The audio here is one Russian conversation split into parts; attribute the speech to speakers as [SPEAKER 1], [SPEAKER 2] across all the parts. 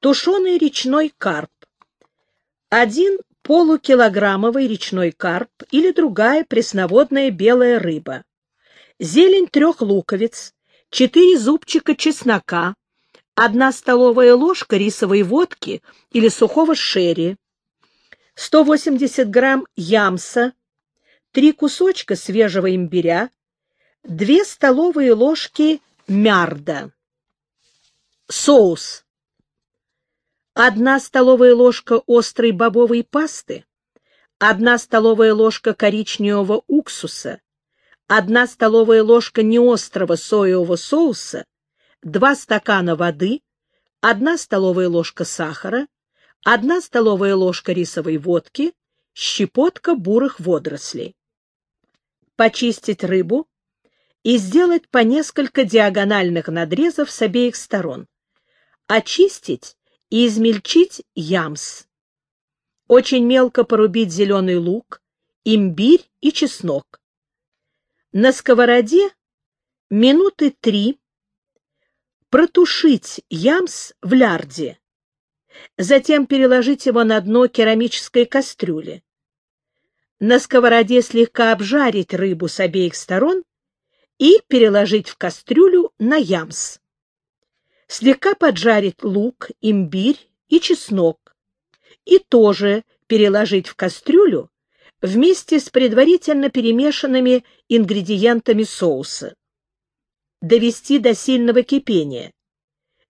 [SPEAKER 1] Тушеный речной карп. Один полукилограммовый речной карп или другая пресноводная белая рыба. Зелень трех луковиц, четыре зубчика чеснока, одна столовая ложка рисовой водки или сухого шерри, 180 грамм ямса, три кусочка свежего имбиря, две столовые ложки мярда. Соус. Одна столовая ложка острой бобовой пасты, одна столовая ложка коричневого уксуса, одна столовая ложка неострого соевого соуса, два стакана воды, одна столовая ложка сахара, одна столовая ложка рисовой водки, щепотка бурых водорослей. Почистить рыбу и сделать по несколько диагональных надрезов с обеих сторон. Очистить и измельчить ямс. Очень мелко порубить зеленый лук, имбирь и чеснок. На сковороде минуты три протушить ямс в лярде, затем переложить его на дно керамической кастрюли. На сковороде слегка обжарить рыбу с обеих сторон и переложить в кастрюлю на ямс. Слегка поджарить лук, имбирь и чеснок и тоже переложить в кастрюлю вместе с предварительно перемешанными ингредиентами соуса. Довести до сильного кипения,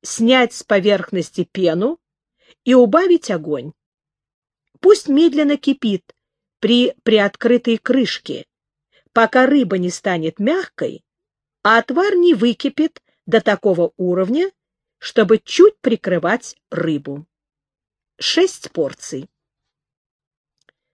[SPEAKER 1] снять с поверхности пену и убавить огонь. Пусть медленно кипит при приоткрытой крышке, пока рыба не станет мягкой, а отвар не выкипит до такого уровня, чтобы чуть прикрывать рыбу. Шесть порций.